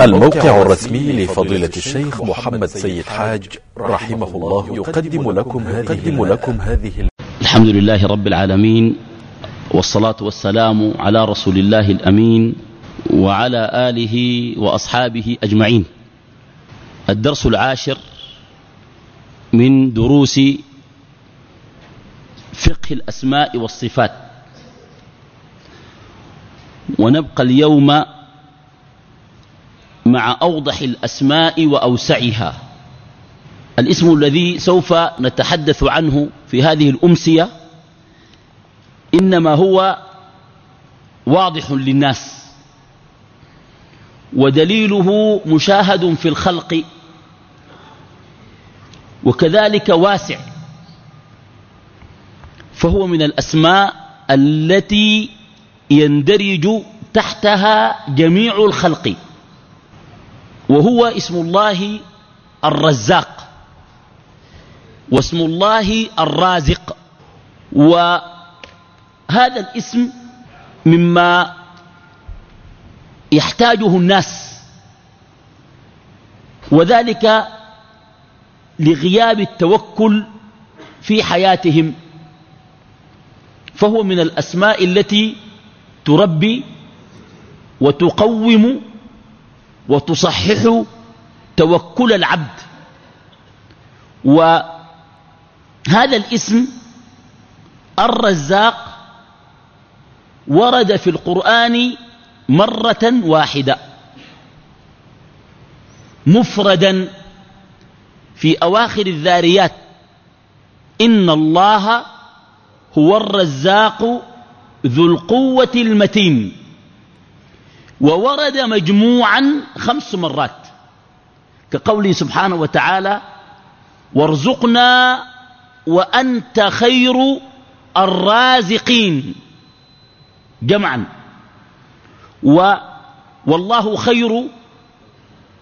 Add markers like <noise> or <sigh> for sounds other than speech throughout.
الموقع الرسمي لفضيلة الشيخ محمد سيد حاج رحمه الله يقدم لكم يقدم لكم هذه الحمد لله رب العالمين والصلاة والسلام على رسول الله الأمين وعلى آله وأصحابه أجمعين. الدرس العاشر من دروس فقه الأسماء والصفات. ونبقى اليوم مع أوضح الأسماء وأوسعها. الاسم الذي سوف نتحدث عنه في هذه الأمسية إنما هو واضح للناس ودليله مشاهد في الخلق وكذلك واسع فهو من الأسماء التي يندرج تحتها جميع الخلق. وهو اسم الله الرزاق واسم الله الرازق وهذا الاسم مما يحتاجه الناس وذلك لغياب التوكل في حياتهم فهو من الأسماء التي تربي وتقوم وتصحح توكل العبد. وهذا الاسم الرزاق ورد في القرآن مرة واحدة. مفردا في أواخر الذاريات. إن الله هو الرزاق ذو القوة المتين. وورد مجموعا خمس مرات كقوله سبحانه وتعالى وارزقنا وأنت خير الرازقين جمعا. و والله خير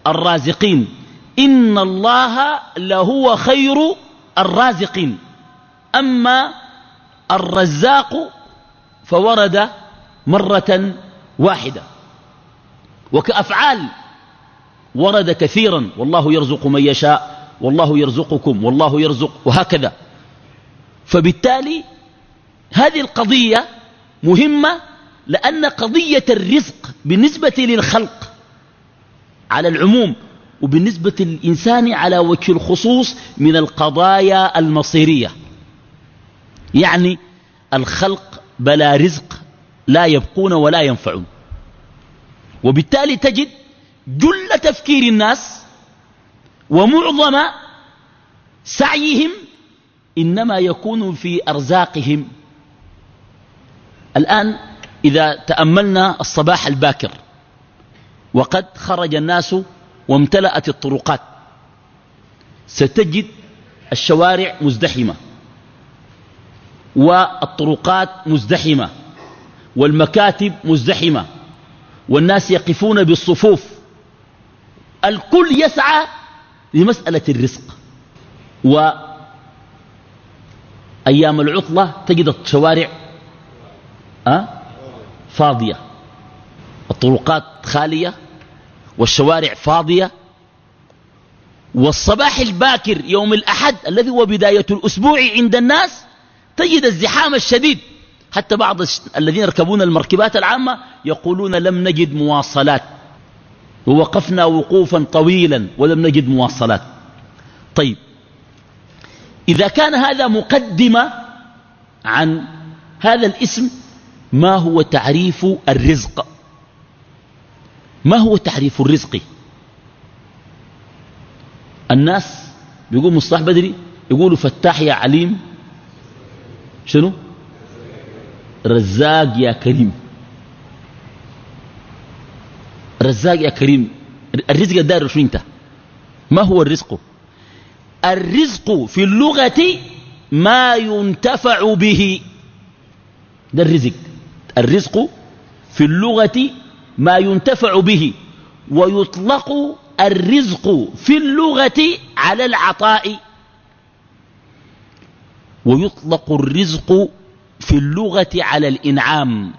الرازقين إن الله لهو خير الرازقين أما الرزاق فورد مرة واحدة. وكأفعال ورد كثيرا. والله يرزق من يشاء والله يرزقكم والله يرزق وهكذا. فبالتالي هذه القضية مهمة لأن قضية الرزق بالنسبة للخلق على العموم وبالنسبة للإنسان على وجه الخصوص من القضايا المصيرية. يعني الخلق بلا رزق لا يبقون ولا ينفعون. وبالتالي تجد جل تفكير الناس ومعظم سعيهم إنما يكون في أرزاقهم. الآن إذا تأملنا الصباح الباكر وقد خرج الناس وامتلأت الطرقات ستجد الشوارع مزدحمة والطرقات مزدحمة والمكاتب مزدحمة والناس يقفون بالصفوف. الكل يسعى لمسألة الرزق. وأيام العطلة تجد الشوارع أه؟ فاضية. الطرقات خالية والشوارع فاضية. والصباح الباكر يوم الأحد الذي هو بداية الأسبوع عند الناس تجد الزحام الشديد. حتى بعض الذين يركبون المركبات العامة يقولون لم نجد مواصلات. ووقفنا وقوفا طويلا ولم نجد مواصلات. طيب. إذا كان هذا مقدمة عن هذا الاسم ما هو تعريف الرزق؟ ما هو تعريف الرزق؟ الناس بيقول مصطلح بدري يقولوا فتاح يا عليم. شنو؟ رزاق يا كريم. رزاق يا كريم. الرزق الدار شو انت؟ ما هو الرزق؟ الرزق في اللغة ما ينتفع به. ده الرزق. الرزق في اللغة ما ينتفع به. ويطلق الرزق في اللغة على العطاء. ويطلق الرزق في اللغة على الإنعام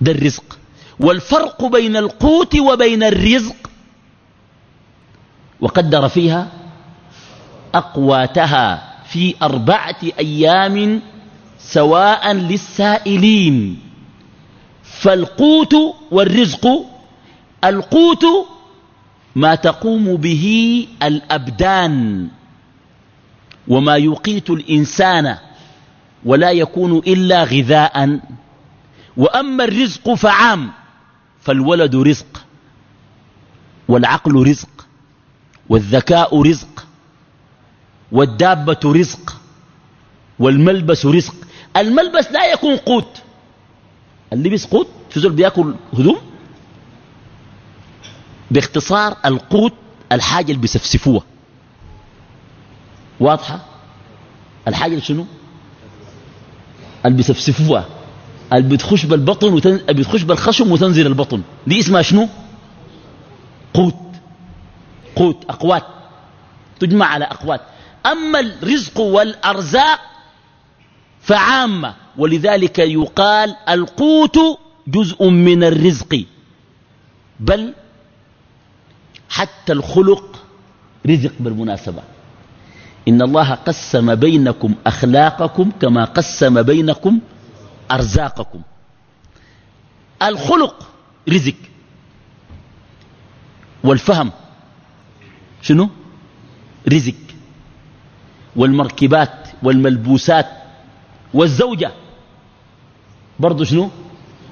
ده الرزق. والفرق بين القوت وبين الرزق وقدر فيها أقواتها في أربعة أيام سواء للسائلين. فالقوت والرزق القوت ما تقوم به الأبدان وما يقيت الإنسان. ولا يكون إلا غذاء. وأما الرزق فعام فالولد رزق والعقل رزق والذكاء رزق والدابة رزق والملبس رزق. الملبس لا يكون قوت. اللبس قوت في زول بياكل هدوم؟ باختصار القوت الحاجة اللي بيسفسفوها. واضحة؟ الحاجة شنو؟ اللي بيسفسفوها اللي بتخش بالبطن وتن... بتخش بالخشم وتنزل البطن. دي اسمها شنو؟ قوت. قوت أقوات. تجمع على أقوات. أما الرزق والأرزاق فعامة. ولذلك يقال القوت جزء من الرزق. بل حتى الخلق رزق بالمناسبة. إن الله قسم بينكم أخلاقكم كما قسم بينكم أرزاقكم. الخلق رزق. والفهم شنو؟ رزق. والمركبات والملبوسات والزوجة برضو شنو؟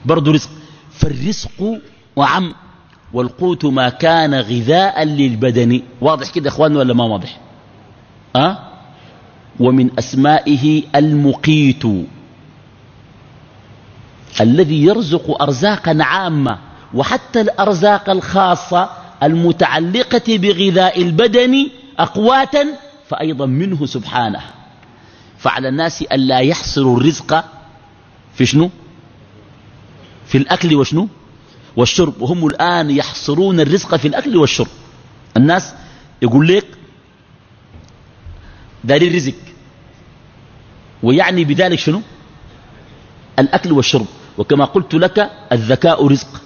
برضو رزق. فالرزق وعم والقوت ما كان غذاء للبدن. واضح كده اخواننا ولا ما واضح؟ أه؟ ومن أسمائه المقيت. الذي يرزق أرزاقا عامة وحتى الأرزاق الخاصة المتعلقة بغذاء البدن أقواتا فأيضا منه سبحانه. فعلى الناس ألا يحصروا الرزق في شنو؟ في الأكل وشنو؟ والشرب. وهم الآن يحصرون الرزق في الأكل والشرب. الناس يقول لك داري الرزق. ويعني بذلك شنو؟ الأكل والشرب. وكما قلت لك الذكاء رزق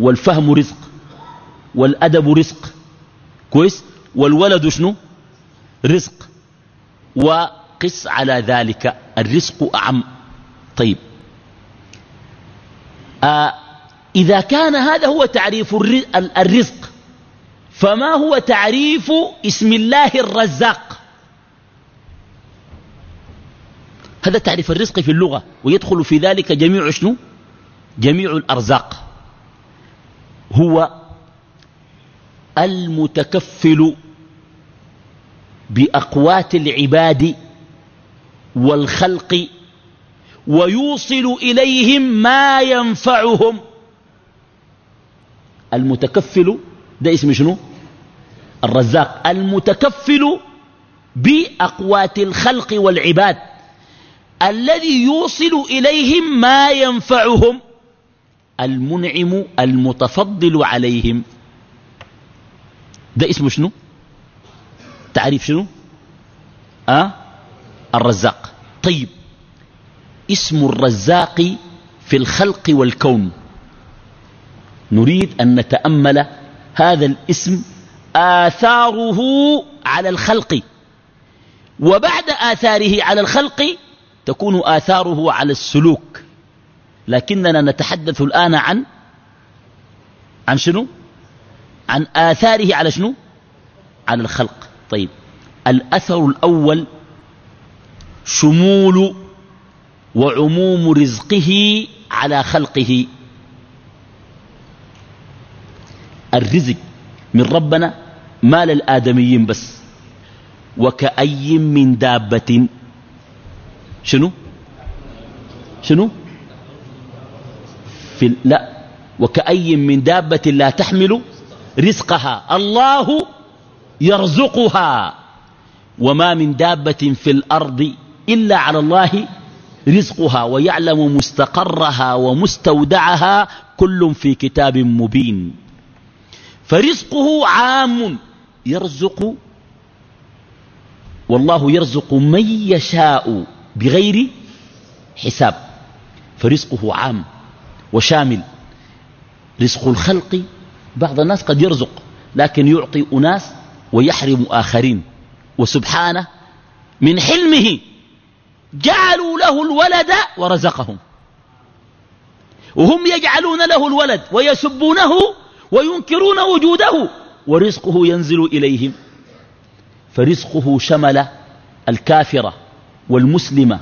والفهم رزق والأدب رزق. كويس؟ والولد شنو؟ رزق. وقس على ذلك الرزق أعم. طيب. آه إذا كان هذا هو تعريف الرزق فما هو تعريف اسم الله الرزاق؟ هذا تعريف الرزق في اللغة ويدخل في ذلك جميع شنو؟ جميع الأرزاق. هو المتكفل بأقوات العباد والخلق ويوصل إليهم ما ينفعهم. المتكفل ده اسم شنو؟ الرزاق. المتكفل بأقوات الخلق والعباد. الذي يوصل إليهم ما ينفعهم المنعم المتفضل عليهم. ده اسمه شنو؟ تعريف شنو؟ أه؟ الرزاق. طيب اسم الرزاق في الخلق والكون. نريد أن نتأمل هذا الاسم آثاره على الخلق. وبعد آثاره على الخلق تكون آثاره على السلوك. لكننا نتحدث الآن عن عن شنو؟ عن آثاره على شنو؟ على الخلق. طيب الأثر الأول شمول وعموم رزقه على خلقه. الرزق من ربنا ما للآدميين بس وكأي من دابة شنو؟ شنو؟ في لا. وكأي من دابة لا تحمل رزقها. الله يرزقها. وما من دابة في الأرض إلا على الله رزقها ويعلم مستقرها ومستودعها كل في كتاب مبين. فرزقه عام يرزق والله يرزق من يشاء. بغير حساب. فرزقه عام وشامل. رزق الخلق بعض الناس قد يرزق لكن يعطي أناس ويحرم آخرين. وسبحانه من حلمه جعلوا له الولد ورزقهم. وهم يجعلون له الولد ويسبونه وينكرون وجوده ورزقه ينزل إليهم. فرزقه شمل الكافرة. والمسلمة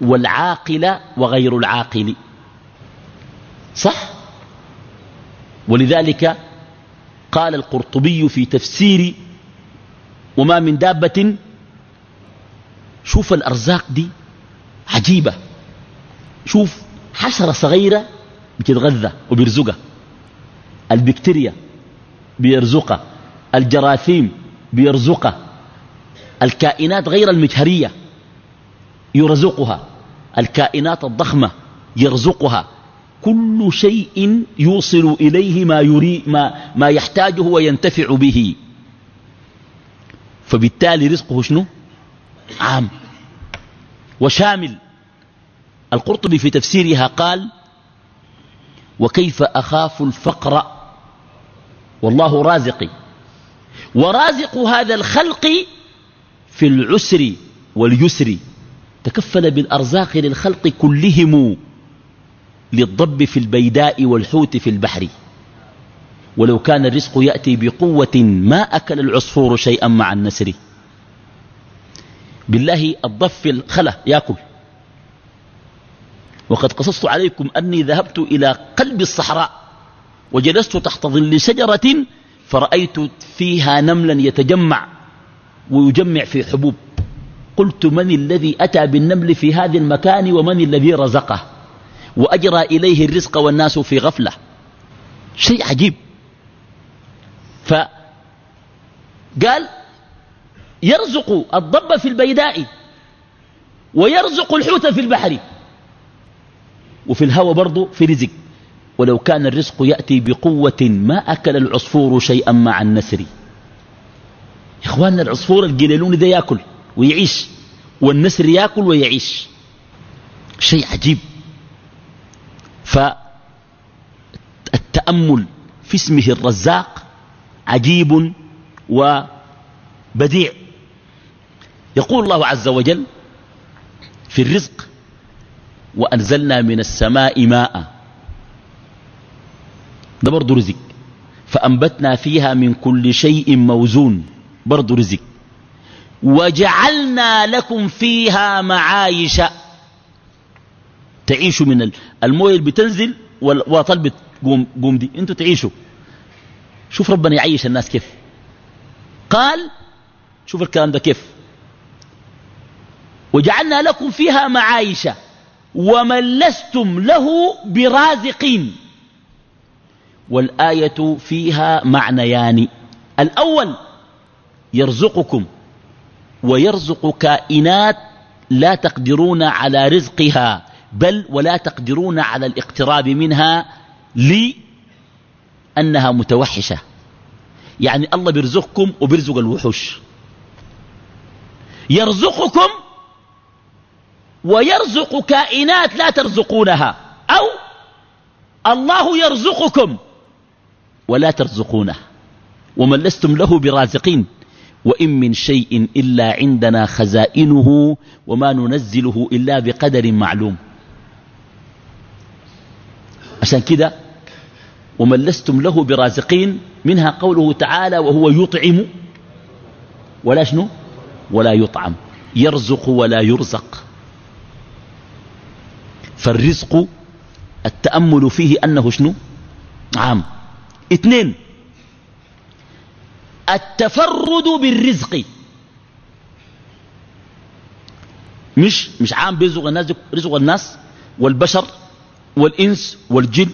والعاقل وغير العاقل. صح؟ ولذلك قال القرطبي في تفسير وما من دابة شوف الأرزاق دي عجيبة. شوف حشرة صغيرة بتتغذى وبيرزقها. البكتيريا بيرزقها. الجراثيم بيرزقها. الكائنات غير المجهرية يرزقها الكائنات الضخمة يرزقها كل شيء يوصل إليه ما, يري ما, ما يحتاجه وينتفع به. فبالتالي رزقه شنو؟ عام وشامل. القرطبي في تفسيرها قال وكيف أخاف الفقر؟ والله رازقي. ورازق هذا الخلق في العسر واليسر تكفل بالأرزاق للخلق كلهم للضب في البيداء والحوت في البحر. ولو كان الرزق يأتي بقوة ما أكل العصفور شيئا مع النسر. بالله الضف في الخلا يأكل. وقد قصصت عليكم أني ذهبت إلى قلب الصحراء وجلست تحت ظل شجرة فرأيت فيها نملا يتجمع. ويجمع في حبوب. قلت من الذي أتى بالنمل في هذا المكان ومن الذي رزقه؟ وأجرى إليه الرزق والناس في غفلة. شيء عجيب. فقال يرزق الضب في البيداء ويرزق الحوت في البحر. وفي الهوى برضه في رزق. ولو كان الرزق يأتي بقوة ما أكل العصفور شيئا مع النسر. إخواننا العصفور القليلون ده يأكل ويعيش والنسر يأكل ويعيش. شيء عجيب. فالتأمل في اسمه الرزاق عجيب وبديع. يقول الله عز وجل في الرزق وأنزلنا من السماء ماء. ده برضو رزق. فأنبتنا فيها من كل شيء موزون. برضو رزق. وجعلنا لكم فيها معايش. تعيشوا من المويه اللي بتنزل وطلبت قوم, قوم دي. أنتوا تعيشوا. شوف ربنا يعيش الناس كيف. قال شوف الكلام ده كيف. وجعلنا لكم فيها معايش. ومن لستم له برازقين. والآية فيها معنيان. الأول يرزقكم ويرزق كائنات لا تقدرون على رزقها بل ولا تقدرون على الاقتراب منها لأنها متوحشة. يعني الله بيرزقكم وبيرزق الوحوش. يرزقكم ويرزق كائنات لا ترزقونها أو الله يرزقكم ولا ترزقونه. ومن لستم له برازقين. وإن من شيء إلا عندنا خزائنه وما ننزله إلا بقدر معلوم. عشان كده ومن لستم له برازقين منها قوله تعالى وهو يطعم ولا شنو؟ ولا يطعم. يرزق ولا يرزق. فالرزق التأمل فيه أنه شنو؟ عام. اثنين التفرد بالرزق. مش مش عام بيرزق الناس رزق الناس والبشر والإنس والجن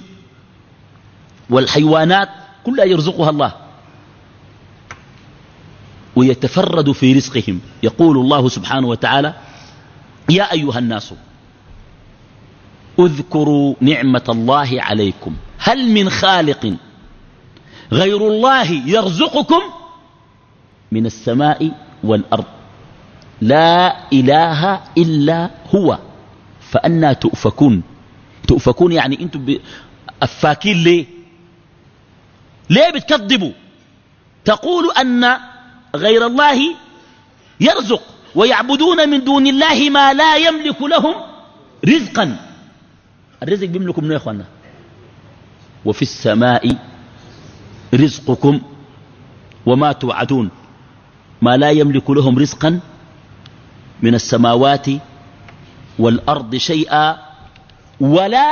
والحيوانات كلها يرزقها الله. ويتفرد في رزقهم. يقول الله سبحانه وتعالى يا أيها الناس اذكروا نعمة الله عليكم. هل من خالق غير الله يرزقكم؟ من السماء والأرض. لا إله إلا هو. فأنا تؤفكون. تؤفكون يعني أنتم أفاكين ليه؟ ليه بتكذبوا؟ تقول أن غير الله يرزق ويعبدون من دون الله ما لا يملك لهم رزقا. الرزق بيملكوا منه يا اخوانا وفي السماء رزقكم وما توعدون. ما لا يملك لهم رزقا من السماوات والأرض شيئا ولا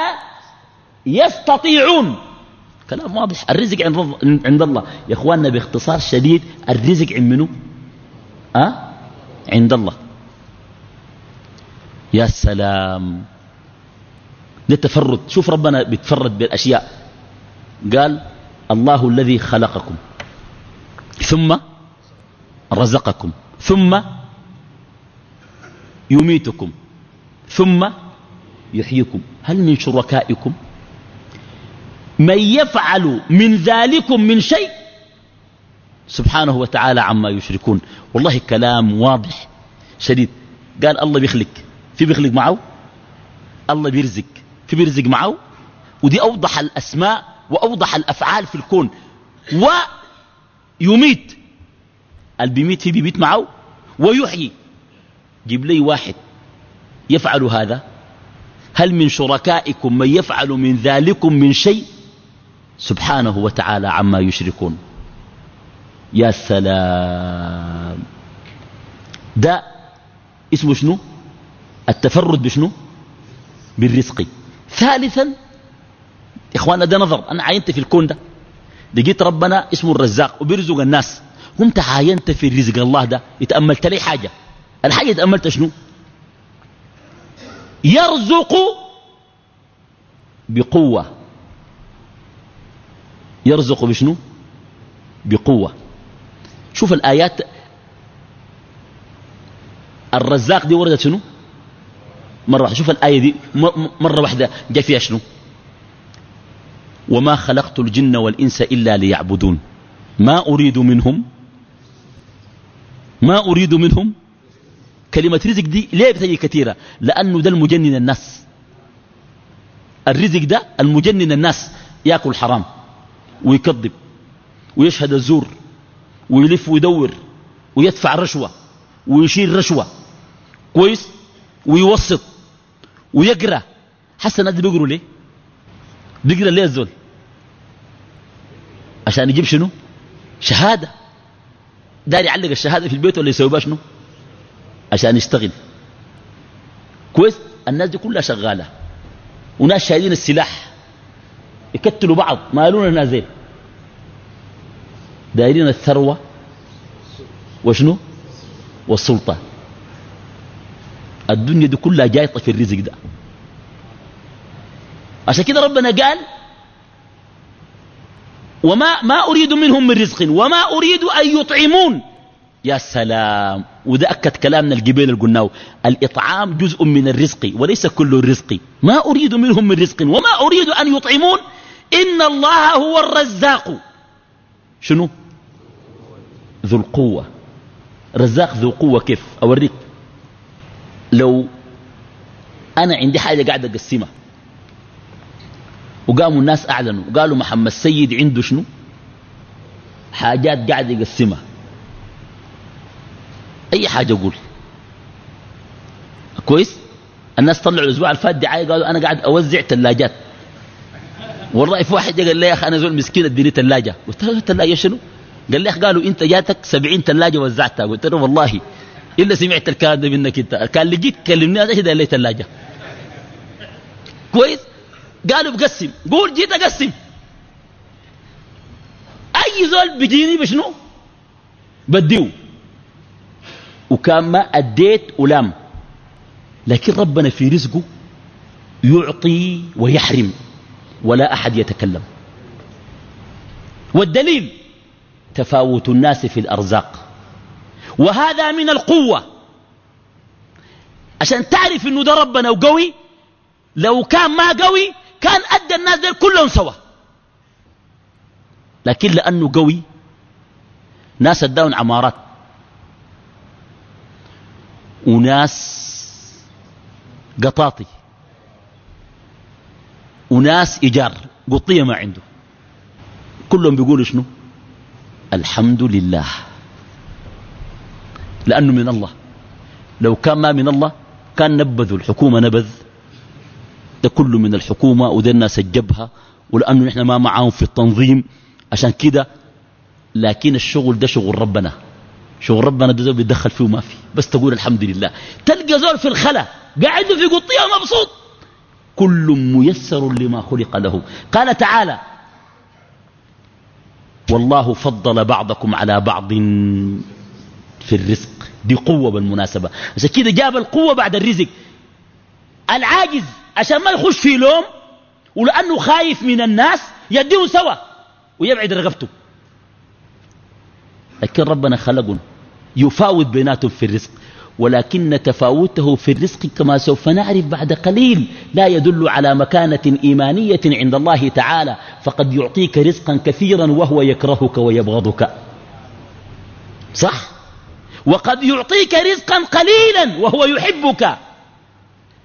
يستطيعون. كلام واضح. الرزق عند الله يا إخواننا باختصار شديد الرزق عند منه أه؟ عند الله. يا سلام. ده تفرد شوف ربنا بيتفرد بالأشياء. قال الله الذي خلقكم. ثم رزقكم ثم يميتكم ثم يحييكم. هل من شركائكم من يفعل من ذلكم من شيء؟ سبحانه وتعالى عما يشركون. والله كلام واضح شديد. قال الله بيخلق في بيخلق معه؟ الله بيرزق في بيرزق معه؟ ودي أوضح الأسماء وأوضح الأفعال في الكون. ويميت اللي بيميت في بيميت معه ويحيي. جيب لي واحد يفعل هذا. هل من شركائكم من يفعل من ذلكم من شيء؟ سبحانه وتعالى عما يشركون. يا سلام. ده اسمه شنو؟ التفرد بشنو بالرزق. ثالثا إخوانا ده نظر. أنا عاينت في الكون ده. لقيت ربنا اسمه الرزاق وبيرزق الناس. قمت عاينت في رزق الله ده يتأملت لي حاجة. الحاجة تأملت شنو؟ يرزق بقوة. يرزق بشنو؟ بقوة. شوف الآيات. الرزاق دي وردت شنو؟ مرة واحدة. شوف الآية دي. مرة واحدة. جاء فيها شنو؟ وما خلقت الجن والإنس إلا ليعبدون. ما أريد منهم ما أريد منهم؟ كلمة رزق دي ليه بتجي كثيرة لأنه ده المجنن الناس. الرزق ده المجنن الناس يأكل حرام ويكذب ويشهد الزور ويلف ويدور ويدفع رشوة ويشيل رشوة كويس ويوسط ويقرأ. حسن الناس بيقروا ليه؟ بيقرأ ليه الزول؟ عشان يجيب شنو؟ شهادة. داري يعلق الشهادة في البيت ولا يسوي بها شنو؟ عشان يشتغل. كويس؟ الناس دي كلها شغالة. وناس شايلين السلاح. يكتلوا بعض. ما يالون نازل دايرين الثروة وشنو؟ والسلطة. الدنيا دي كلها جايطة في الرزق ده. عشان كده ربنا قال وما ما أريد منهم من رزق وما أريد أن يطعمون. يا سلام وده أكد كلامنا الجبال اللي قلناه. الإطعام جزء من الرزق وليس كل الرزق. ما أريد منهم من رزق وما أريد أن يطعمون. إن الله هو الرزاق. شنو؟ ذو القوة. رزاق ذو قوة كيف؟ أوريك. لو أنا عندي حاجة قاعد أقسمها. وقاموا الناس أعلنوا. قالوا محمد سيد عنده شنو؟ حاجات قاعد يقسمها. أي حاجة أقول؟ كويس؟ الناس طلعوا الأسبوع الفات دعاية قالوا أنا قاعد أوزع ثلاجات والله في واحد قال لي يا أخي أنا زول مسكين أديني ثلاجة قلت له ثلاجة شنو؟ قال لي قالوا أنت جاتك سبعين ثلاجة وزعتها. قلت له والله. إلا سمعت الكلام ده منك أنت. كان جيت كلمني هذا لي ثلاجة كويس؟ قالوا بقسم. قول جيت أقسم. أي زول بيجيني بشنو؟ بديه وكان ما أديت ولام. لكن ربنا في رزقه يعطي ويحرم. ولا أحد يتكلم. والدليل تفاوت الناس في الأرزاق. وهذا من القوة. عشان تعرف إنه ده ربنا وقوي لو كان ما قوي كان أدى الناس دول كلهم سوا. لكن لأنه قوي ناس اداهم عمارات. وناس قطاطي. وناس إيجار. قطية ما عنده. كلهم بيقولوا شنو؟ الحمد لله. لأنه من الله. لو كان ما من الله كان نبذوا الحكومة نبذ. ده كله من الحكومة وده الناس الجبهة ولأنه نحن ما معاهم في التنظيم. عشان كده لكن الشغل ده شغل ربنا. شغل ربنا ده زول بيتدخل فيه وما فيه. بس تقول الحمد لله. تلقى زول في الخلا قاعد في قطية مبسوط. كل ميسر لما خلق له. قال تعالى والله فضل بعضكم على بعض في الرزق. دي قوة بالمناسبة. عشان كده جاب القوة بعد الرزق. العاجز عشان ما يخش في لوم ولأنه خايف من الناس يديه سوا ويبعد رغبته. لكن ربنا خلقنا يفاوت بيناتهم في الرزق ولكن تفاوته في الرزق كما سوف نعرف بعد قليل لا يدل على مكانة إيمانية عند الله تعالى فقد يعطيك رزقا كثيرا وهو يكرهك ويبغضك. صح؟ وقد يعطيك رزقا قليلا وهو يحبك.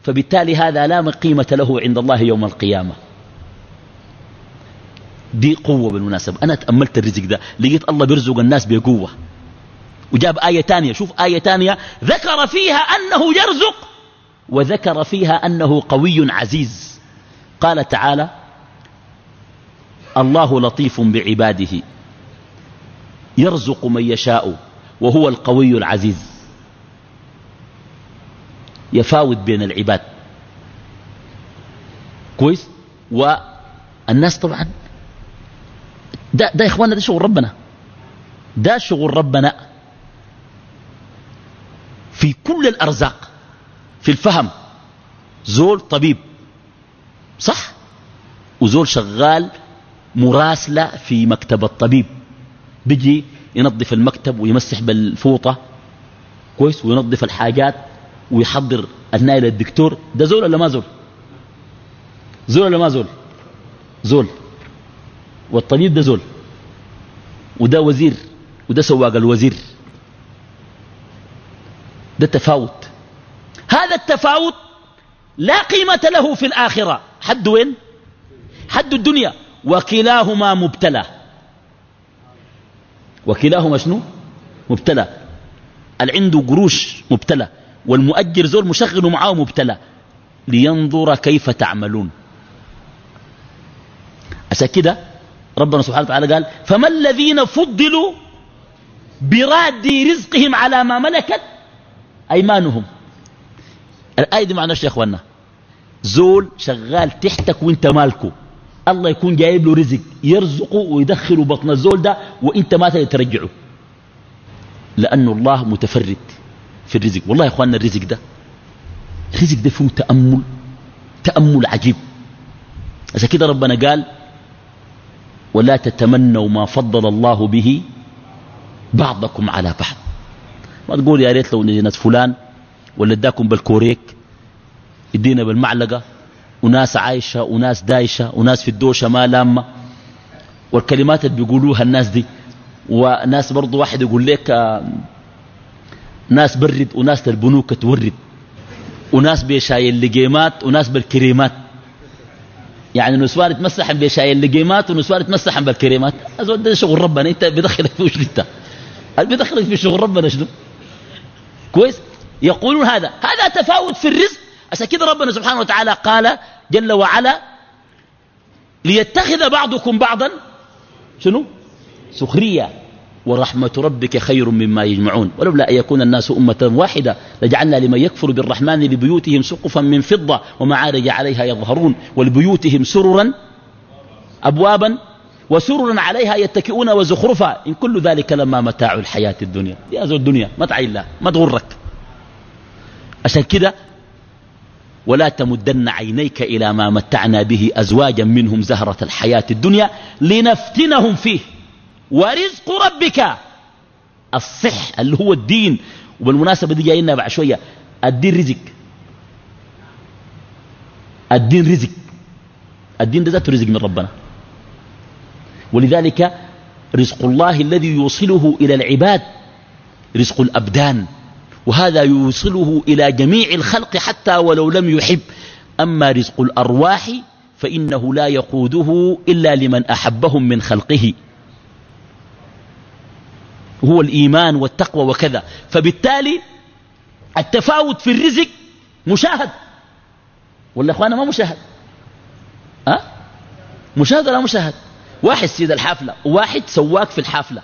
فبالتالي هذا لا قيمة له عند الله يوم القيامة. دي قوة بالمناسبة. أنا تأملت الرزق ده. لقيت الله بيرزق الناس بقوة. وجاب آية تانية. شوف آية تانية. ذكر فيها أنه يرزق وذكر فيها أنه قوي عزيز. قال تعالى الله لطيف بعباده يرزق من يشاء وهو القوي العزيز. يفاوت بين العباد. كويس؟ والناس طبعا ده, ده يا إخوانا ده شغل ربنا. ده شغل ربنا في كل الأرزاق في الفهم. زول طبيب صح؟ وزول شغال مراسلة في مكتب الطبيب. بيجي ينظف المكتب ويمسح بالفوطة كويس؟ وينظف الحاجات. ويحضر النايل للدكتور ده زول ولا ما زول؟ زول ولا ما زول؟ زول. والطبيب ده زول. وده وزير وده سواق الوزير. ده تفاوت. هذا التفاوت لا قيمة له في الآخرة. حد وين؟ حد الدنيا. وكلاهما مبتلى. وكلاهما شنو؟ مبتلى. اللي عنده قروش مبتلى. والمؤجر زول مشغل معاه مبتلى لينظر كيف تعملون. عشان كده ربنا سبحانه وتعالى قال فما الذين فضلوا براد رزقهم على ما ملكت أيمانهم. الآية دي معناش يا أخوانا زول شغال تحتك وانت مالكه. الله يكون جايب له رزق يرزقه ويدخله بطن الزول ده وانت ما ترجعه. لأنه الله متفرد. في الرزق. والله يا أخوانا الرزق ده الرزق ده فيه تأمل تأمل عجيب. عشان كده ربنا قال ولا تتمنوا ما فضل الله به بعضكم على بعض. ما تقول يا ريت لو ناس فلان ولا اداكم بالكوريك ادينا بالمعلقة وناس عايشة وناس دايشة وناس في الدوشة ما لامة. والكلمات اللي بيقولوها الناس دي وناس برضو واحد يقول لك ناس برد وناس البنوك تورد. وناس بيشاي اللقيمات وناس بالكريمات. يعني نسوان يتمسحن بشاي اللقيمات ونسوان يتمسحن بالكريمات. ده شغل ربنا. أنت بدخلك في وش أنت. بدخلك في شغل ربنا شنو؟ كويس؟ يقولون هذا. هذا تفاوت في الرزق. عشان كده ربنا سبحانه وتعالى قال جل وعلا ليتخذ بعضكم بعضا شنو؟ سخرية. ورحمة ربك خير مما يجمعون. ولولا أن يكون الناس أمة واحدة لجعلنا لمن يكفر بالرحمن لبيوتهم سقفا من فضة ومعارج عليها يظهرون ولبيوتهم سررا أبوابا وسررا عليها يتكئون وزخرفا. إن كل ذلك لما متاع الحياة الدنيا. يا زول الدنيا متع الله ما تغرك. عشان كده ولا تمدن عينيك إلى ما متعنا به أزواجا منهم زهرة الحياة الدنيا لنفتنهم فيه. ورزق ربك. الصح اللي هو الدين. وبالمناسبة دي جاينا بعد شوية. الدين رزق. الدين رزق. الدين ده ذاته رزق من ربنا. ولذلك رزق الله الذي يوصله إلى العباد رزق الأبدان. وهذا يوصله إلى جميع الخلق حتى ولو لم يحب. أما رزق الأرواح فإنه لا يقوده إلا لمن أحبهم من خلقه. هو الإيمان والتقوى وكذا. فبالتالي التفاوت في الرزق مشاهد. ولا أخوانا ما مشاهد. أه؟ مشاهد ولا مشاهد؟ واحد سيد الحافلة وواحد سواق في الحافلة.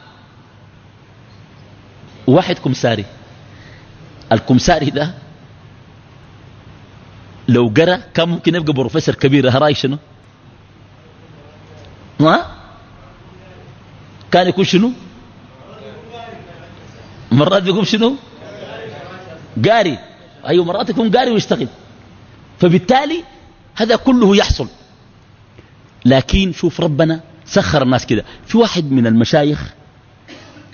وواحد كمساري. الكمساري ده لو قرا كان ممكن يبقى بروفيسور كبير هراي شنو؟ ما كان يكون شنو؟ مرات بيقوم شنو؟ قاري. أيوة مرات يكون قاري ويشتغل. فبالتالي هذا كله يحصل. لكن شوف ربنا سخر الناس كده. في واحد من المشايخ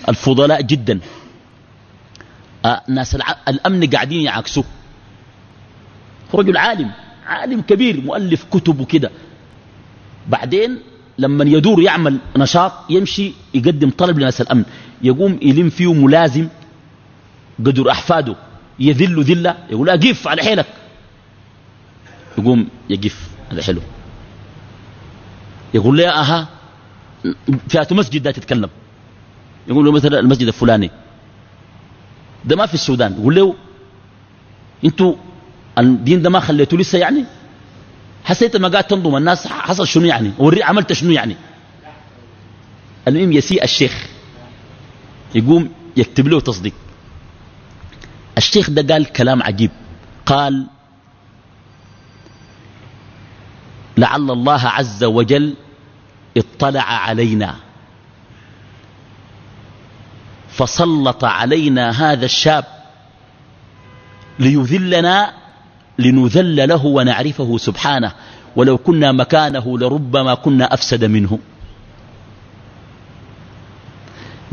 الفضلاء جدا. آه ناس الأمن قاعدين يعكسوه رجل عالم عالم كبير مؤلف كتب وكده. بعدين لما يدور يعمل نشاط يمشي يقدم طلب لناس الأمن. يقوم يلم فيه ملازم قدر أحفاده. يذل ذلة. يقول لا قف على حيلك. يقوم يقف هذا حلو يقول له أها فئة مسجد ده تتكلم. يقول له مثلا المسجد الفلاني. ده ما في السودان. يقول له أنتوا الدين ده ما خليته لسه يعني؟ حسيت ما قاعد تنظم الناس حصل شنو يعني؟ وري عملت شنو يعني؟ المهم يسيء الشيخ. يقوم يكتب له تصديق. الشيخ ده قال كلام عجيب. قال لعل الله عز وجل اطلع علينا فسلط علينا هذا الشاب ليذلنا لنذل له ونعرفه سبحانه. ولو كنا مكانه لربما كنا أفسد منه.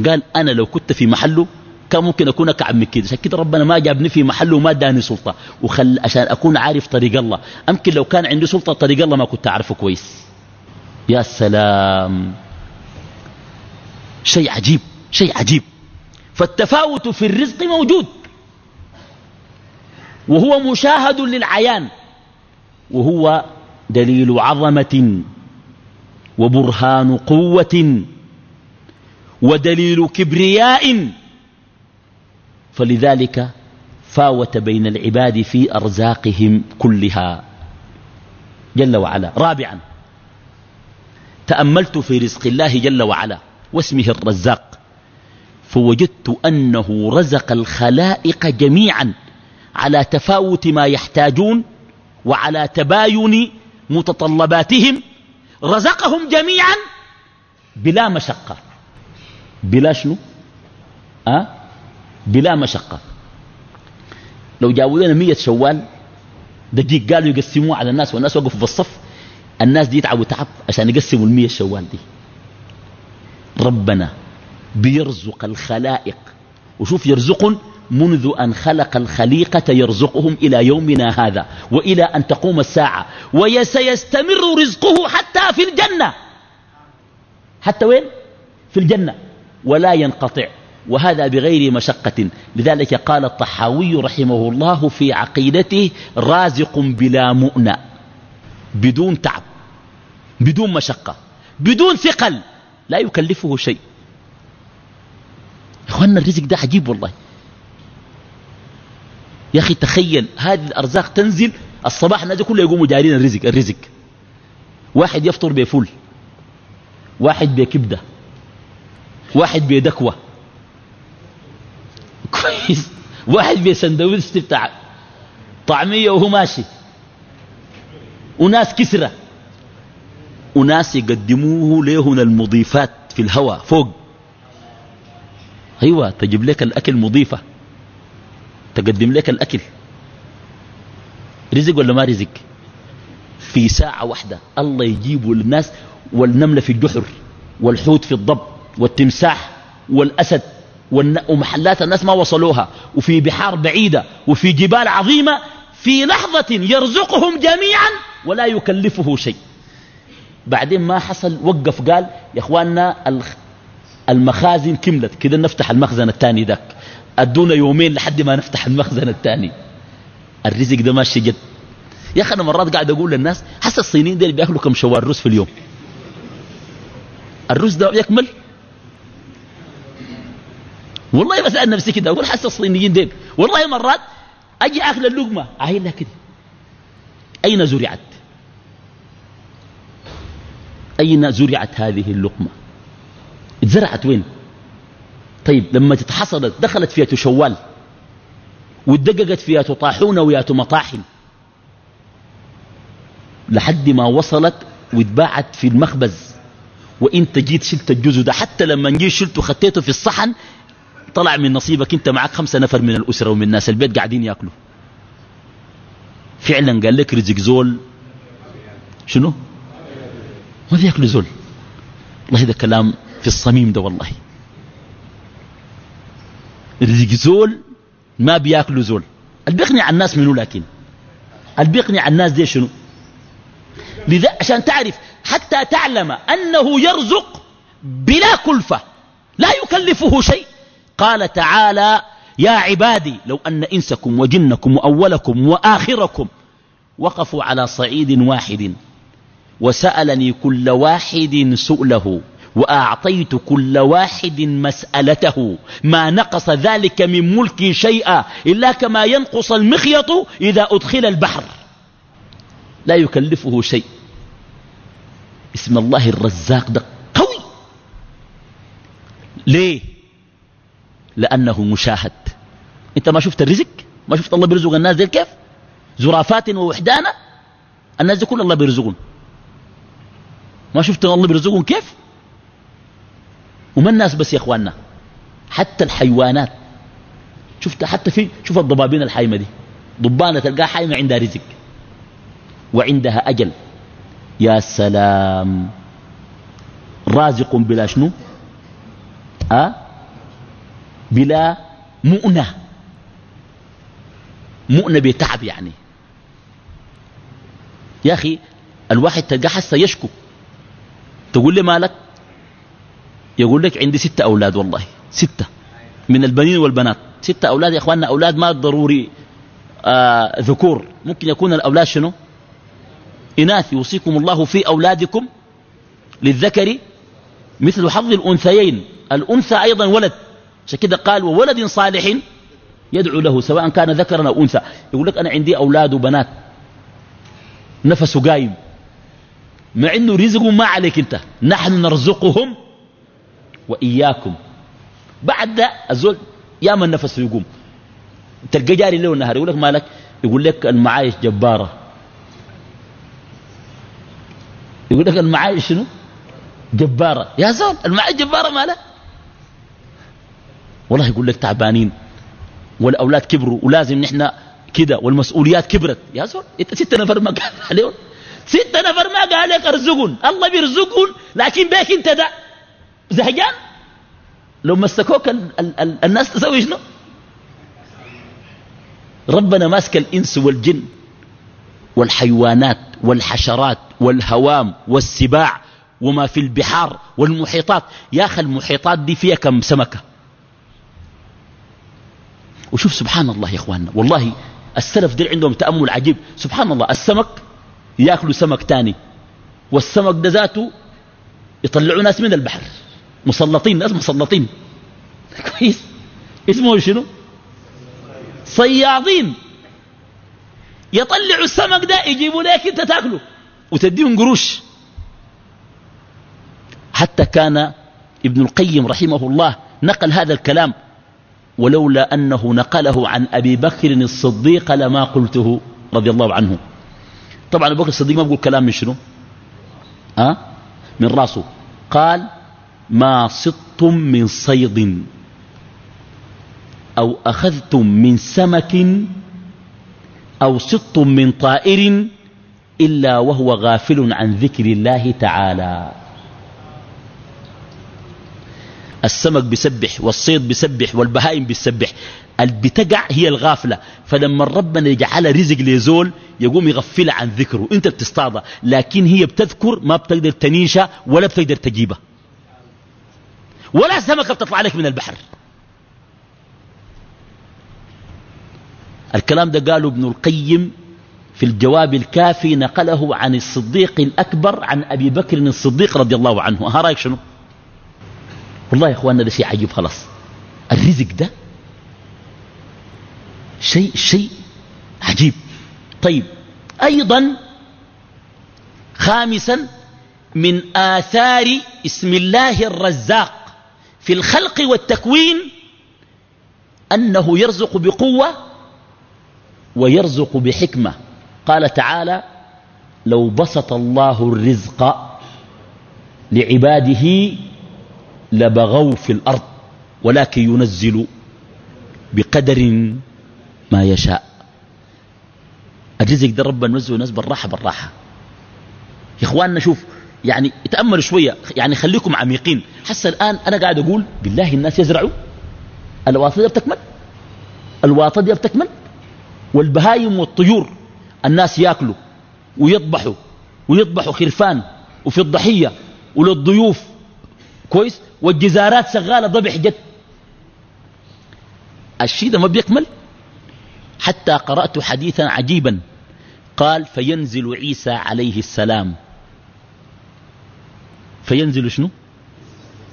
قال أنا لو كنت في محله كان ممكن أكون أكعب من كده عشان كده ربنا ما جابني في محله وما داني سلطة. وخل عشان أكون عارف طريق الله. أمكن لو كان عندي سلطة طريق الله ما كنت أعرفه كويس. يا سلام. شيء عجيب. شيء عجيب. فالتفاوت في الرزق موجود. وهو مشاهد للعيان وهو دليل عظمة وبرهان قوة ودليل كبرياء فلذلك فاوت بين العباد في أرزاقهم كلها. جل وعلا. رابعا تأملت في رزق الله جل وعلا واسمه الرزاق فوجدت أنه رزق الخلائق جميعا. على تفاوت ما يحتاجون وعلى تباين متطلباتهم رزقهم جميعا بلا مشقة. بلا شنو؟ أه؟ بلا مشقة. لو جابوا مية شوال دقيق قالوا يقسموه على الناس والناس وقفوا في الصف الناس دي يتعبوا تعب عشان يقسموا المية شوال دي. ربنا بيرزق الخلائق. وشوف يرزقهم منذ أن خلق الخليقة يرزقهم إلى يومنا هذا وإلى أن تقوم الساعة وسيستمر رزقه حتى في الجنة. حتى وين؟ في الجنة. ولا ينقطع. وهذا بغير مشقة. لذلك قال الطحاوي رحمه الله في عقيدته رازق بلا مؤنى بدون تعب. بدون مشقة. بدون ثقل. لا يكلفه شيء. اخوانا الرزق ده عجيب والله. يا أخي تخيل هذه الأرزاق تنزل الصباح الناس كله يقوموا جارين الرزق الرزق. واحد يفطر بفول واحد بكبدة واحد بدكوة. <laughs> كويس. واحد بسندويش بتاع طعمية وهو ماشي. وناس كسرة. وناس يقدموه لهن المضيفات في الهواء فوق. أيوة تجيب لك الأكل مضيفة. تقدم لك الأكل. رزق ولا ما رزق؟ في ساعة واحدة الله يجيب للناس والنملة في الجحر والحوت في الضب والتمساح والأسد ومحلات الناس ما وصلوها. وفي بحار بعيدة وفي جبال عظيمة في لحظة يرزقهم جميعا ولا يكلفه شيء. بعدين ما حصل وقف قال يا إخواننا المخازن كملت. كده نفتح المخزن الثاني ذاك. أدونا يومين لحد ما نفتح المخزن الثاني. الرزق ده ماشي جد. يا أخي أنا مرات قاعد أقول للناس حس الصينيين دول بيأكلوا كم شوال رز في اليوم. الرز ده يكمل؟ والله بسأل نفسي كده أقول حس الصينيين دين والله مرات أجي أكل اللقمة أهيلها كده. أين زرعت؟ أين زرعت هذه اللقمة؟ اتزرعت وين؟ طيب لما تتحصلت دخلت فيها شوال واتدققت فيها طاحون ويا مطاحن. لحد ما وصلت واتباعت في المخبز. وانت جيت شلت الجزء ده حتى لما جيت شلته خطيته في الصحن طلع من نصيبك أنت معك خمسة نفر من الأسرة ومن الناس البيت قاعدين ياكلوا. فعلا قال لك رزق زول. شنو؟ ما بياكلوا زول. والله هذا كلام في الصميم ده والله. رزق زول ما بياكلوا زول. اللي بيقنع الناس منه لكن؟ اللي بيقنع الناس دي شنو؟ لذا عشان تعرف حتى تعلم أنه يرزق بلا كلفة لا يكلفه شيء. قال تعالى يا عبادي لو أن إنسكم وجنكم وأولكم وآخركم وقفوا على صعيد واحد وسألني كل واحد سؤله وأعطيت كل واحد مسألته. ما نقص ذلك من ملكي شيئا إلا كما ينقص المخيط إذا أدخل البحر. لا يكلفه شيء. اسم الله الرزاق ده قوي. ليه؟ لأنه مشاهد. أنت ما شفت الرزق؟ ما شفت الله بيرزق الناس دي كيف؟ زرافات ووحدانا الناس دي كل الله بيرزقون ما شفت الله بيرزقهم كيف؟ وما الناس بس يا إخواننا حتى الحيوانات. شفت حتى في شوف الضبابين الحايمة دي. ضبانة تلقاها حايمة عندها رزق وعندها أجل. يا سلام. رازق بلا شنو؟ أه؟ بلا مؤنة. مؤنة بتعب يعني. يا أخي الواحد تلقى حسه يشكو. تقول لي مالك؟ يقول لك عندي ستة أولاد والله ستة من البنين والبنات ستة أولاد يا أخواننا أولاد ما ضروري آه ذكور. ممكن يكون الأولاد شنو؟ إناث يوصيكم الله في أولادكم للذكر مثل حظ الأنثيين. الأنثى أيضا ولد. عشان قال وولد صالح يدعو له سواء كان ذكرا أو أنثى. يقول لك أنا عندي أولاد وبنات. نفسه قايم. مع إنه رزق ما عليك أنت. نحن نرزقهم وإياكم. بعد ده الزول يا من نفسه يقوم تلقى جاري له النهار يقول لك مالك؟ يقول لك المعايش جبارة. يقول لك المعايش شنو؟ جبارة. يا زول المعايش جبارة ماله والله يقول لك تعبانين. والأولاد كبروا ولازم نحن كده والمسؤوليات كبرت. يا زول أنت ست نفر ما قال عليهم؟ ستة نفر ما قال لك ارزقون الله بيرزقون لكن بيك أنت ده زهجان لو مسكوك ال ال ال الناس تسوي شنو؟ ربنا ماسك الإنس والجن والحيوانات والحشرات والهوام والسباع وما في البحار والمحيطات. يا أخي المحيطات دي فيها كم سمكة؟ وشوف سبحان الله يا إخواننا والله السلف دي عندهم تأمل عجيب. سبحان الله السمك ياكلوا سمك تاني والسمك ده ذاته يطلعوا ناس من البحر. مسلطين ناس مسلطين. <laughs> كويس. اسمه شنو؟ صيادين. يطلعوا السمك ده يجيبوا لك انت تاكله. وتديهم قروش. حتى كان ابن القيم رحمه الله نقل هذا الكلام. ولولا أنه نقله عن أبي بكر الصديق لما قلته رضي الله عنه. طبعا أبو بكر الصديق ما بقول كلام من شنو؟ أه؟ من راسه. قال ما صدتم من صيد أو أخذتم من سمك أو صدتم من طائر إلا وهو غافل عن ذكر الله تعالى. السمك بيسبح والصيد بيسبح والبهائم بيسبح البتقع هي الغافلة. فلما ربنا يجعل رزق لزول يقوم يغفل عن ذكره. انت بتصطادها لكن هي بتذكر ما بتقدر تنيشها ولا بتقدر تجيبها ولا سمكة بتطلع لك من البحر. الكلام ده قاله ابن القيم في الجواب الكافي نقله عن الصديق الأكبر عن أبي بكر الصديق رضي الله عنه. ها رأيك شنو؟ والله يا إخواننا ده شيء عجيب خلاص. الرزق ده شيء شيء عجيب. طيب أيضا خامسا من آثار اسم الله الرزاق. في الخلق والتكوين أنه يرزق بقوة ويرزق بحكمة. قال تعالى لو بسط الله الرزق لعباده لبغوا في الأرض ولكن ينزل بقدر ما يشاء. الرزق ده ربنا نزله الناس بالراحة بالراحة. يا إخواننا شوف يعني تأملوا شوية يعني خليكم عميقين. حتى الآن أنا قاعد أقول بالله الناس يزرعوا. الواطة دي بتكمل. الواطة دي بتكمل. والبهايم والطيور الناس ياكلوا ويطبحوا ويطبحوا خرفان وفي الضحية وللضيوف. كويس؟ والجزارات شغالة ضبح جد. الشيء ده ما بيكمل. حتى قرأت حديثا عجيبا. قال فينزل عيسى عليه السلام. فينزل شنو؟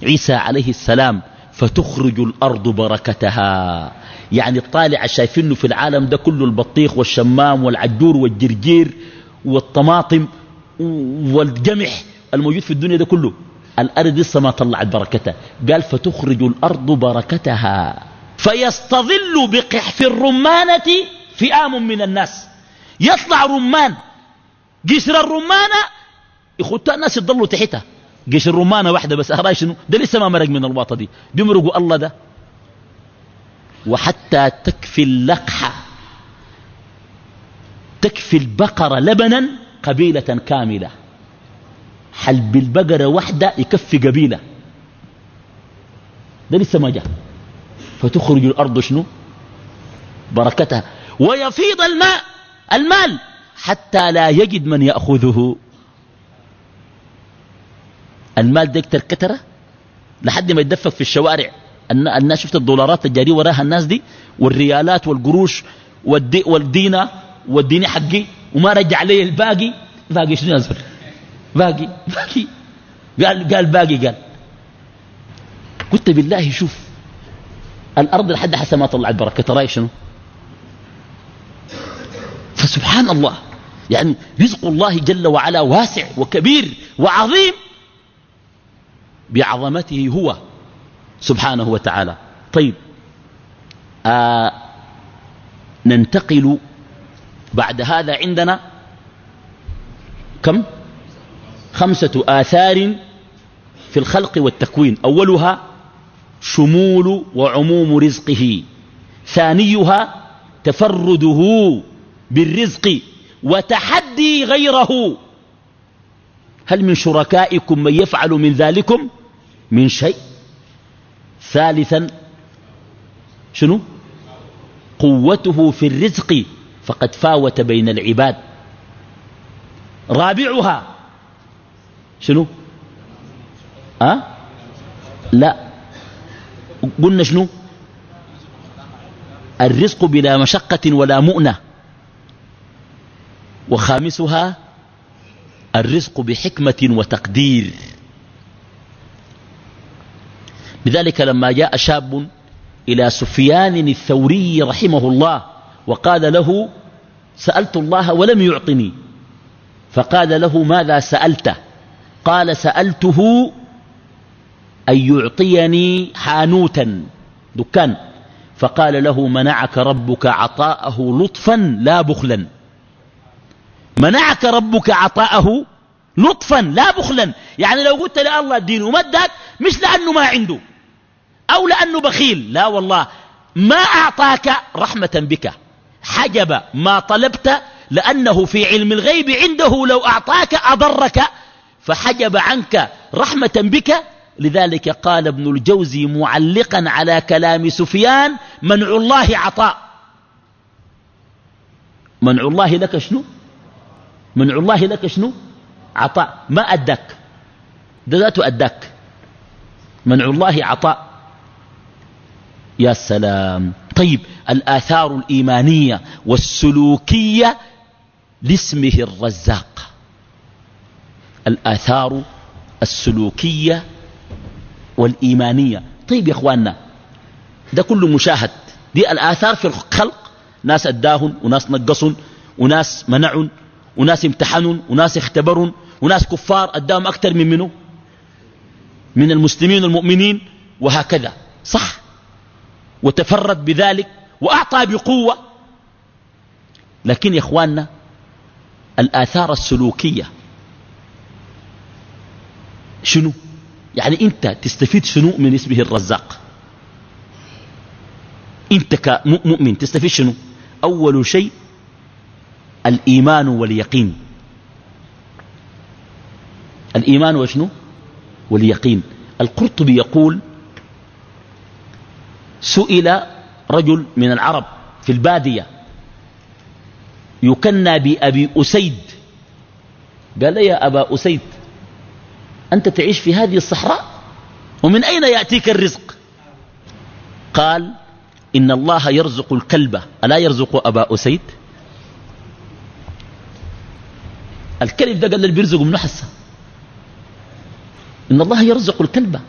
عيسى عليه السلام فتخرج الأرض بركتها. يعني الطالع شايفينه في العالم ده كله البطيخ والشمام والعجور والجرجير والطماطم والجمح الموجود في الدنيا ده كله. الأرض لسه ما طلعت بركتها. قال فتخرج الأرض بركتها. فيستظل بقحف الرمانة فئام من الناس. يطلع رمان. قشر الرمانة يخطى الناس يضلوا تحتها. قشر الرمانة واحدة بس أخراج شنو؟ ده لسه ما مرق من الواطة دي. بيمرقوا الله ده. وحتى تكفي اللقحة تكفي البقرة لبنا قبيلة كاملة. حلب البقرة واحدة يكفي قبيلة. ده لسه ما جاء. فتخرج الأرض شنو؟ بركتها. ويفيض الماء المال. حتى لا يجد من يأخذه. المال ده يكتر كترة لحد ما يدفق في الشوارع. الناس شفت الدولارات الجارية وراها الناس دي؟ والريالات والقروش والدي والدينة والدينة حقي وما رجع لي الباقي. باقي شنو يزبر باقي باقي. قال قال باقي قال. قلت بالله شوف الأرض لحد حسب ما طلعت بركة. راي شنو؟ فسبحان الله. يعني رزق الله جل وعلا واسع وكبير وعظيم. بعظمته هو سبحانه وتعالى. طيب آه ننتقل بعد هذا عندنا كم؟ خمسة آثار في الخلق والتكوين. أولها شمول وعموم رزقه ثانيها تفرده بالرزق وتحدي غيره. هل من شركائكم من يفعل من ذلكم من شيء؟ ثالثا شنو؟ قوته في الرزق فقد فاوت بين العباد. رابعها شنو؟ أه؟ لا. قلنا شنو؟ الرزق بلا مشقة ولا مؤنة. وخامسها الرزق بحكمة وتقدير. لذلك لما جاء شاب إلى سفيان الثوري رحمه الله وقال له سألت الله ولم يعطني. فقال له ماذا سألت قال سألته أن يعطيني حانوتا دكان. فقال له منعك ربك عطاءه لطفا لا بخلا. منعك ربك عطاءه لطفا لا بخلا. يعني لو قلت لله الدين ومدك مش لأنه ما عنده أو لأنه بخيل. لا والله. ما أعطاك رحمة بك. حجب ما طلبت لأنه في علم الغيب عنده. لو أعطاك أضرك فحجب عنك رحمة بك. لذلك قال ابن الجوزي معلقا على كلام سفيان منع الله عطاء. منع الله لك شنو؟ منع الله لك شنو؟ عطاء. ما أداك. ده ذاته أداك. منع الله عطاء. يا سلام. طيب الآثار الإيمانية والسلوكية لاسمه الرزاق. الآثار السلوكية والإيمانية. طيب يا أخواننا ده كله مشاهد. دي الآثار في الخلق. ناس أداهن وناس نقصن وناس منعن وناس امتحنوا وناس اختبروا وناس كفار أداهم أكثر من منه من المسلمين المؤمنين وهكذا. صح. وتفرد بذلك وأعطى بقوة. لكن يا إخواننا الآثار السلوكية شنو؟ يعني أنت تستفيد شنو من اسمه الرزاق؟ أنت كمؤمن تستفيد شنو؟ أول شيء الإيمان واليقين. الإيمان وشنو؟ واليقين. القرطبي يقول سئل رجل من العرب في البادية يكنى بأبي أسيد. قال يا أبا أسيد أنت تعيش في هذه الصحراء؟ ومن أين يأتيك الرزق؟ قال إن الله يرزق الكلب. ألا يرزق أبا أسيد؟ الكلب ده قال اللي بيرزق من حسه إن الله يرزق الكلب.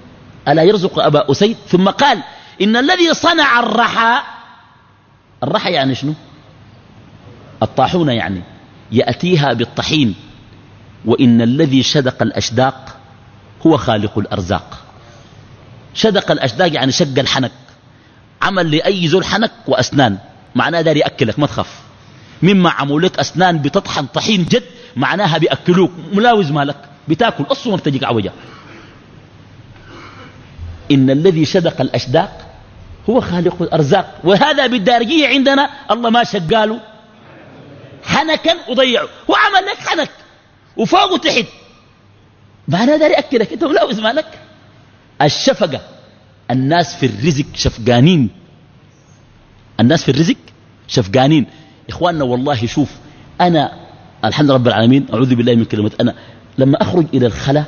ألا يرزق أبا أسيد؟ ثم قال إن الذي صنع الرحى الرحى يعني شنو؟ الطاحونة يعني يأتيها بالطحين. وإن الذي شدق الأشداق هو خالق الأرزاق. شدق الأشداق يعني شق الحنك. عمل لأي زول حنك وأسنان. معناه داري يأكلك ما تخاف. مما عملوا لك أسنان بتطحن طحين جد معناها بيأكلوك. ملاوز مالك بتاكل أصلا بتجيك عوجة. إن الذي شدق الأشداق هو خالق الأرزاق. وهذا بالدارجية عندنا الله ما شقاله حنكا وضيعه هو عمل لك حنك وفوق وتحت معناه داري يأكلك أنت ملاوز مالك. الشفقة الناس في الرزق شفقانين. الناس في الرزق شفقانين. إخواننا والله شوف أنا الحمد رب العالمين أعوذ بالله من كلمة أنا لما أخرج إلى الخلا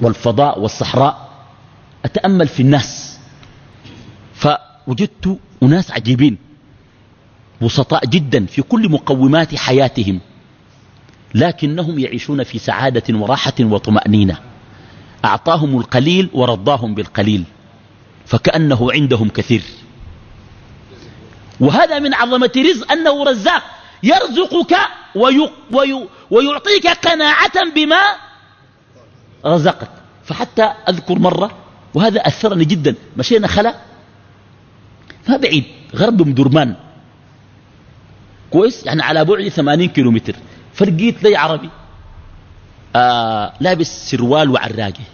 والفضاء والصحراء أتأمل في الناس فوجدت أناس عجيبين بسطاء جدا في كل مقومات حياتهم لكنهم يعيشون في سعادة وراحة وطمأنينة أعطاهم القليل ورضاهم بالقليل فكأنه عندهم كثير. وهذا من عظمة رزق أنه رزاق. يرزقك وي وي ويعطيك قناعة بما رزقك. فحتى أذكر مرة وهذا أثرني جدا. مشينا خلا؟ ما بعيد. غرب مدرمان كويس؟ يعني على بعد 80 كيلومتر. فلقيت لي عربي. آه لابس سروال وعراقي.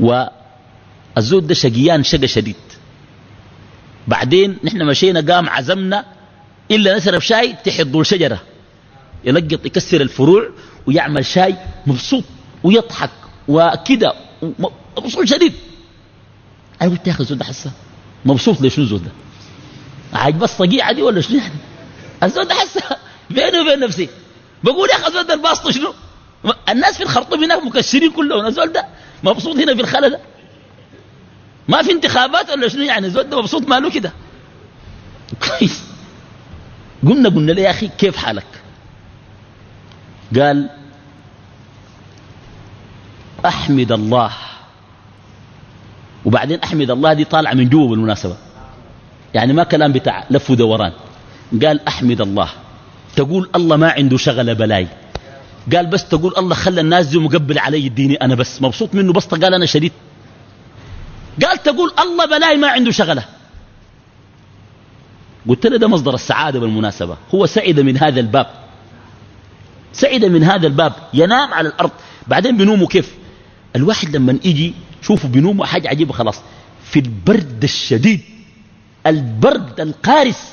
والزود ده شقيان شقى شديد. بعدين نحن مشينا قام عزمنا إلا نشرب شاي تحت ظل شجرة يلقط يكسر الفروع ويعمل شاي مبسوط ويضحك وكده مبسوط شديد. أنا قلت يا أخي الزود ده حسه مبسوط ليش الزود ده عاجب الصقيعة دي ولا شنو؟ يعني الزود ده حسه بيني وبين نفسي. بقول يا أخي الزود ده الباسط شنو؟ الناس في الخرطوم هناك مكسرين كلهم. الزول ده مبسوط هنا في الخلا ده. ما في انتخابات ولا شنو يعني؟ ده مبسوط ماله كده. كويس. قلنا قلنا له يا أخي كيف حالك؟ قال أحمد الله. وبعدين أحمد الله دي طالعة من جوا بالمناسبة. يعني ما كلام بتاع لف ودوران قال أحمد الله. تقول الله ما عنده شغلة بلاي. قال بس تقول الله خلى الناس دي مقبل علي الديني أنا بس. مبسوط منه بس قال أنا شديد. قال تقول الله بلاي ما عنده شغلة. قلت له ده مصدر السعادة بالمناسبة. هو سعد من هذا الباب. سعد من هذا الباب. ينام على الأرض. بعدين بنومه كيف؟ الواحد لما يجي شوفوا بنومه حاجة عجيبة خلاص. في البرد الشديد. البرد القارس.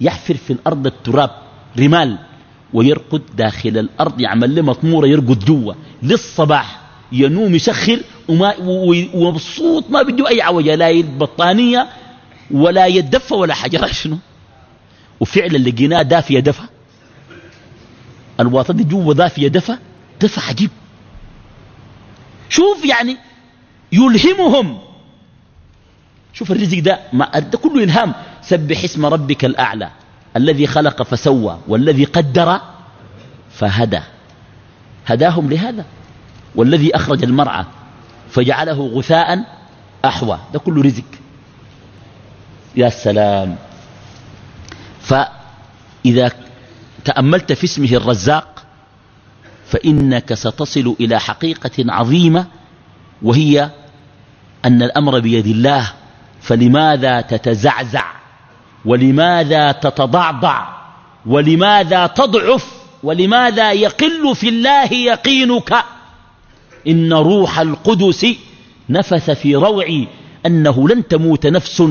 يحفر في الأرض التراب. رمال. ويرقد داخل الأرض. يعمل له مطمورة يرقد جوا للصباح. ينوم يسخر وما ومبسوط ما بده أي عوجة لا بطانية ولا يدفى ولا حاجة. <laughs> شنو؟ وفعلا لقيناه دافية دفى. الواطة دي جوا دافية دفى دفى عجيب. شوف يعني يلهمهم. شوف الرزق ده ما ده كله إلهام سبح اسم ربك الأعلى الذي خلق فسوى والذي قدر فهدى. هداهم لهذا. والذي أخرج المرعى فجعله غثاء أحوى ده كله رزق. يا سلام. فإذا تأملت في اسمه الرزاق فإنك ستصل إلى حقيقة عظيمة وهي أن الأمر بيد الله فلماذا تتزعزع؟ ولماذا تتضعضع؟ ولماذا تضعف؟ ولماذا يقل في الله يقينك؟ إن روح القدس نفث في روعي أنه لن تموت نفس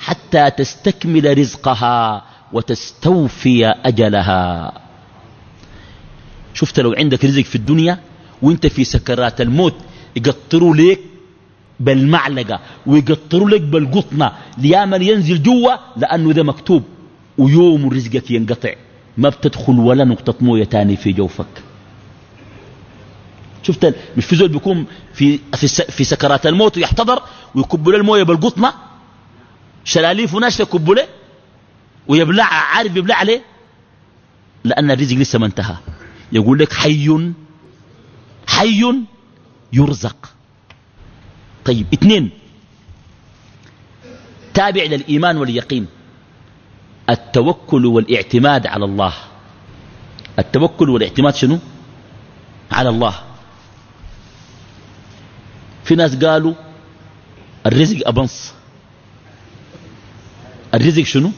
حتى تستكمل رزقها وتستوفي أجلها. شفت لو عندك رزق في الدنيا وانت في سكرات الموت يقطروا ليك بالمعلقة ويقطروا لك بالقطنة ليامن ينزل جوا لأنه ده مكتوب. ويوم رزقك ينقطع ما بتدخل ولا نقطة موية تاني في جوفك. شفت مش في زول بيكون في في, سكرات الموت ويحتضر ويكب له المويه بالقطنة شلاليف وناشفة يكب له ويبلع عارف يبلع عليه؟ لأن الرزق لسه ما انتهى. يقول لك حي حي يرزق. طيب اثنين. تابع للإيمان واليقين. التوكل والاعتماد على الله. التوكل والاعتماد شنو؟ على الله. في ناس قالوا الرزق أبنص. الرزق شنو؟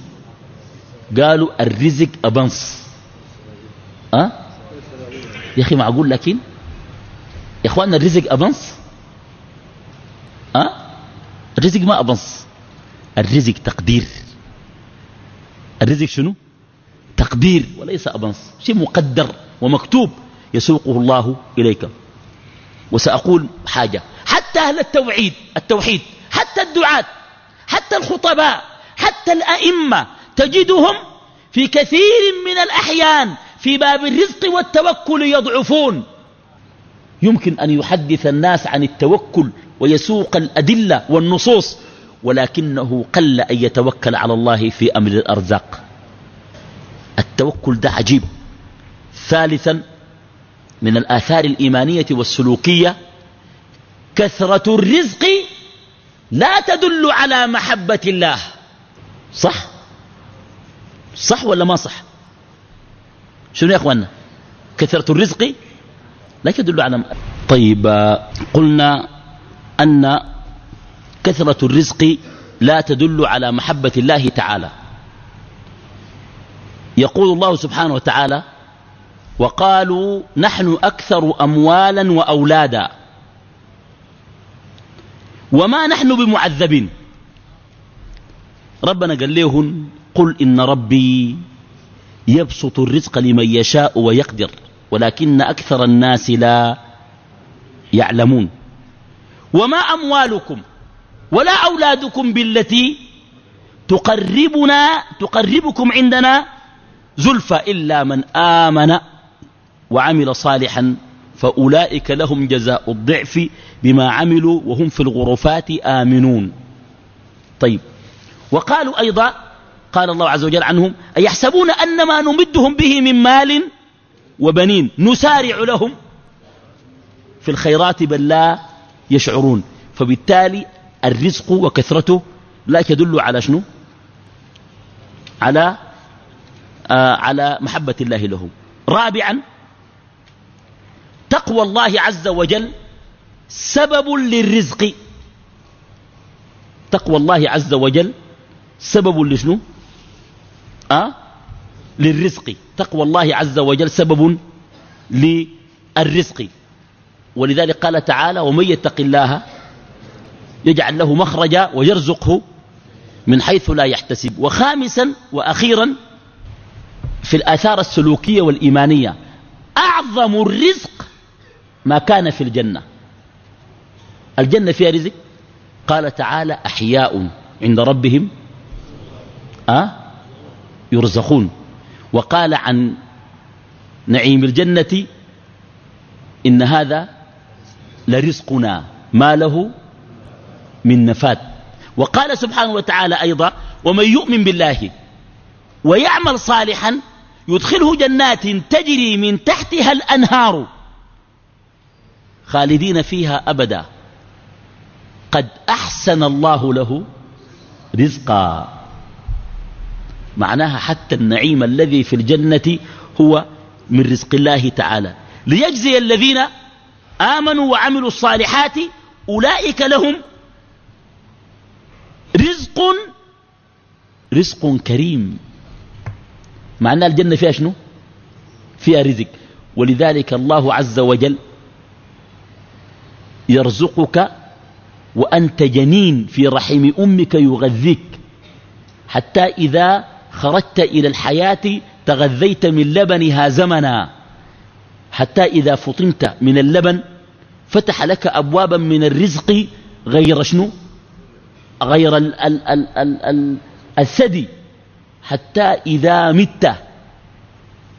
قالوا الرزق أبنص. أه؟ يا أخي معقول لكن؟ يا إخواننا الرزق أبنص؟ أه؟ الرزق ما أبنص. الرزق تقدير. الرزق شنو؟ تقدير وليس أبنص. شيء مقدر ومكتوب يسوقه الله إليك. وسأقول حاجة. حتى أهل التوحيد التوحيد حتى الدعاة حتى الخطباء حتى الأئمة تجدهم في كثير من الأحيان في باب الرزق والتوكل يضعفون. يمكن أن يحدث الناس عن التوكل ويسوق الأدلة والنصوص ولكنه قل أن يتوكل على الله في أمر الأرزاق. التوكل ده عجيب. ثالثا من الآثار الإيمانية والسلوكية كثرة الرزق لا تدل على محبة الله. صح؟ صح ولا ما صح؟ شنو يا أخوانا كثرة الرزق لا تدل على طيب قلنا أن كثرة الرزق لا تدل على محبة الله تعالى. يقول الله سبحانه وتعالى وقالوا نحن أكثر أموالا وأولادا. وما نحن بمعذبين. ربنا قال لهم قل إن ربي يبسط الرزق لمن يشاء ويقدر ولكن أكثر الناس لا يعلمون. وما أموالكم ولا أولادكم بالتي تقربنا تقربكم عندنا زلفى إلا من آمن وعمل صالحا. فأولئك لهم جزاء الضعف بما عملوا وهم في الغرفات آمنون. طيب. وقالوا أيضا قال الله عز وجل عنهم أيحسبون أن ما نمدهم به من مال وبنين نسارع لهم؟ في الخيرات بل لا يشعرون. فبالتالي الرزق وكثرته لا تدل على شنو؟ على آه على محبة الله له رابعا تقوى الله عز وجل سبب للرزق. تقوى الله عز وجل سبب لشنو؟ أه؟ للرزق. تقوى الله عز وجل سبب للرزق. ولذلك قال تعالى ومن يتق الله يجعل له مخرجا ويرزقه من حيث لا يحتسب. وخامسا وأخيرا في الآثار السلوكية والإيمانية أعظم الرزق ما كان في الجنة. الجنة فيها رزق؟ قال تعالى أحياء عند ربهم أه؟ يرزقون. وقال عن نعيم الجنة إن هذا لرزقنا ما له من نفات وقال سبحانه وتعالى أيضا ومن يؤمن بالله ويعمل صالحا يدخله جنات تجري من تحتها الأنهار. خالدين فيها أبدا. قد أحسن الله له رزقا. معناها حتى النعيم الذي في الجنة هو من رزق الله تعالى. ليجزي الذين آمنوا وعملوا الصالحات أولئك لهم رزق رزق كريم. معنى الجنة فيها شنو؟ فيها رزق. ولذلك الله عز وجل يرزقك وأنت جنين في رحم أمك يغذيك. حتى إذا خرجت إلى الحياة تغذيت من لبنها زمنا. حتى إذا فطنت من اللبن فتح لك أبوابا من الرزق غير شنو؟ غير ال ال ال ال ال الثدي. حتى إذا مت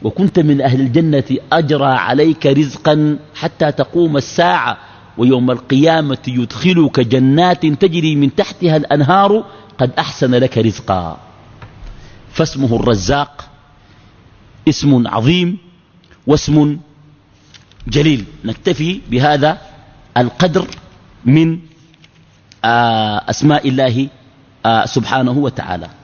وكنت من أهل الجنة أجرى عليك رزقا حتى تقوم الساعة ويوم القيامة يدخلك جنات تجري من تحتها الأنهار قد أحسن لك رزقا. فاسمه الرزاق اسم عظيم واسم جليل. نكتفي بهذا القدر من آه، أسماء الله آه، سبحانه وتعالى.